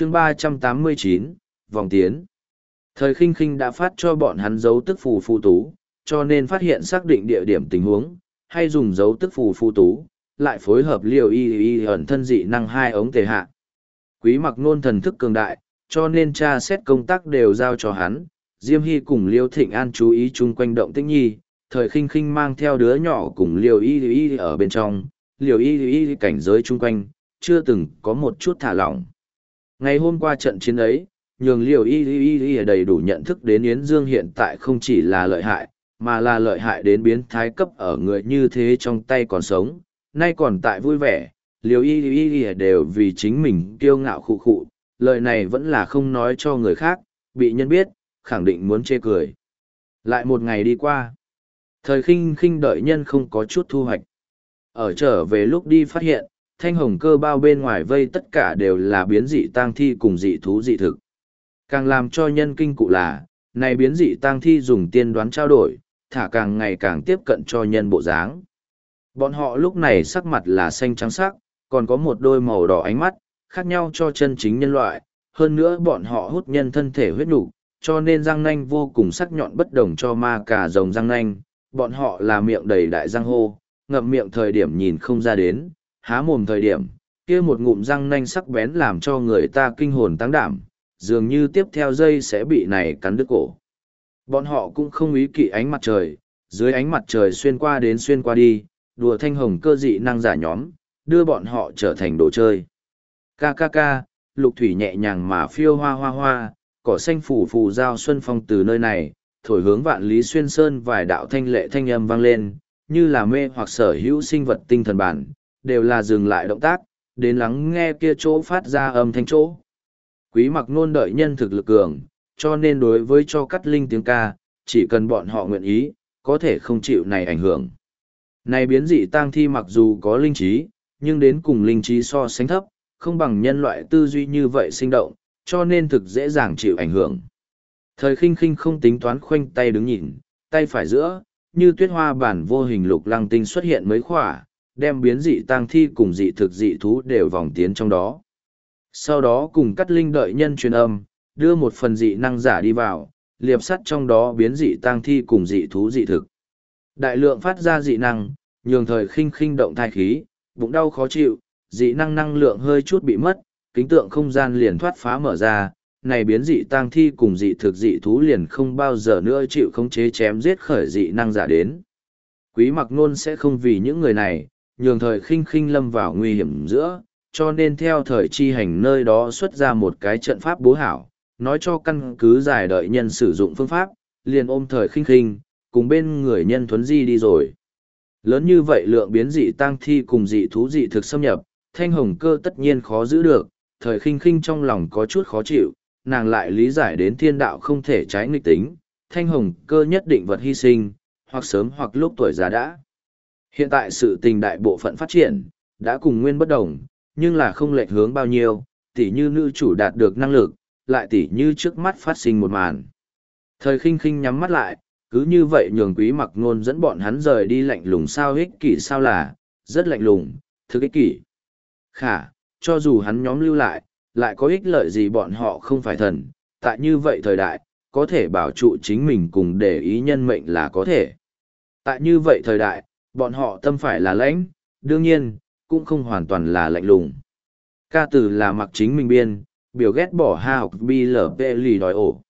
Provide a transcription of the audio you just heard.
chương ba trăm tám mươi chín, vòng tiến. Thời khinh khinh đã phát cho bọn hắn dấu tức phù phù tú, cho nên phát hiện xác định địa điểm tình huống, hay dùng dấu tức phù phù tú, lại phối hợp liều y y ẩn thân dị năng hai ống tề hạ. Quý mặc nôn thần thức cường đại, cho nên tra xét công tác đều giao cho hắn, diêm hy cùng liêu thịnh an chú ý chung quanh động tĩnh nhi, thời khinh khinh mang theo đứa nhỏ cùng liều y y ở bên trong, liều y y cảnh giới chung quanh, chưa từng có một chút thả lỏng ngày hôm qua trận chiến ấy nhường liều y y y đầy đủ nhận thức đến Yến Dương hiện tại không chỉ là lợi hại, mà là lợi hại đến biến thái cấp ở người như thế trong tay còn sống, nay còn tại vui vẻ, liều y y y đều vì chính mình kiêu ngạo khụ khụ, lời này vẫn là không nói cho người khác, bị nhân biết, khẳng định muốn chê cười. Lại một ngày đi qua, thời khinh khinh đợi nhân không có chút thu hoạch. Ở trở về lúc đi phát hiện, thanh hồng cơ bao bên ngoài vây tất cả đều là biến dị tang thi cùng dị thú dị thực. Càng làm cho nhân kinh cụ là, này biến dị tang thi dùng tiên đoán trao đổi, thả càng ngày càng tiếp cận cho nhân bộ dáng. Bọn họ lúc này sắc mặt là xanh trắng sắc, còn có một đôi màu đỏ ánh mắt, khác nhau cho chân chính nhân loại, hơn nữa bọn họ hút nhân thân thể huyết nục, cho nên răng nanh vô cùng sắc nhọn bất đồng cho ma cả rồng răng nanh, bọn họ là miệng đầy đại răng hô, ngậm miệng thời điểm nhìn không ra đến, há mồm thời điểm, kia một ngụm răng nanh sắc bén làm cho người ta kinh hồn tăng đảm, dường như tiếp theo dây sẽ bị này cắn đứt cổ. Bọn họ cũng không ý kỵ ánh mặt trời, dưới ánh mặt trời xuyên qua đến xuyên qua đi, đùa thanh hồng cơ dị năng giả nhóm, đưa bọn họ trở thành đồ chơi. Ca ca ca, lục thủy nhẹ nhàng mà phiêu hoa hoa hoa, cỏ xanh phủ phù giao xuân phong từ nơi này, thổi hướng vạn lý xuyên sơn vài đạo thanh lệ thanh âm vang lên, như là mê hoặc sở hữu sinh vật tinh thần bản, đều là dừng lại động tác, đến lắng nghe kia chỗ phát ra âm thanh chỗ. Quý mặc nôn đợi nhân thực lực cường, cho nên đối với cho cắt linh tiếng ca, chỉ cần bọn họ nguyện ý, có thể không chịu này ảnh hưởng. Này biến dị tang thi mặc dù có linh trí, nhưng đến cùng linh trí so sánh thấp, không bằng nhân loại tư duy như vậy sinh động, cho nên thực dễ dàng chịu ảnh hưởng. Thời khinh khinh không tính toán khoanh tay đứng nhìn, tay phải giữa, như tuyết hoa bản vô hình lục lăng tinh xuất hiện mấy khỏa, đem biến dị tang thi cùng dị thực dị thú đều vòng tiến trong đó. Sau đó cùng cắt linh đợi nhân truyền âm, đưa một phần dị năng giả đi vào, liệp sắt trong đó biến dị tang thi cùng dị thú dị thực. Đại lượng phát ra dị năng, nhường thời khinh khinh động thai khí, bụng đau khó chịu, dị năng năng lượng hơi chút bị mất, kính tượng không gian liền thoát phá mở ra, này biến dị tang thi cùng dị thực dị thú liền không bao giờ nữa chịu khống chế chém giết khởi dị năng giả đến. Quý mặc nôn sẽ không vì những người này, nhường thời khinh khinh lâm vào nguy hiểm giữa, cho nên theo thời chi hành nơi đó xuất ra một cái trận pháp bố hảo, nói cho căn cứ giải đợi nhân sử dụng phương pháp, liền ôm thời khinh khinh, cùng bên người nhân thuấn di đi rồi. Lớn như vậy lượng biến dị tăng thi cùng dị thú dị thực xâm nhập, thanh hồng cơ tất nhiên khó giữ được, thời khinh khinh trong lòng có chút khó chịu, nàng lại lý giải đến thiên đạo không thể trái nghịch tính, thanh hồng cơ nhất định vật hy sinh, hoặc sớm hoặc lúc tuổi già đã. Hiện tại sự tình đại bộ phận phát triển, đã cùng nguyên bất đồng, nhưng là không lệch hướng bao nhiêu, tỉ như nữ chủ đạt được năng lực, lại tỉ như trước mắt phát sinh một màn. Thời khinh khinh nhắm mắt lại, cứ như vậy nhường quý mặc ngôn dẫn bọn hắn rời đi lạnh lùng sao ích kỷ sao là, rất lạnh lùng, thực ích kỷ. Khả, cho dù hắn nhóm lưu lại, lại có ích lợi gì bọn họ không phải thần, tại như vậy thời đại, có thể bảo trụ chính mình cùng để ý nhân mệnh là có thể. Tại như vậy thời đại, bọn họ tâm phải là lãnh, đương nhiên, cũng không hoàn toàn là lạnh lùng. Ca từ là mặc chính mình biên, biểu ghét bỏ ha học bi lở vệ lì đòi ổ.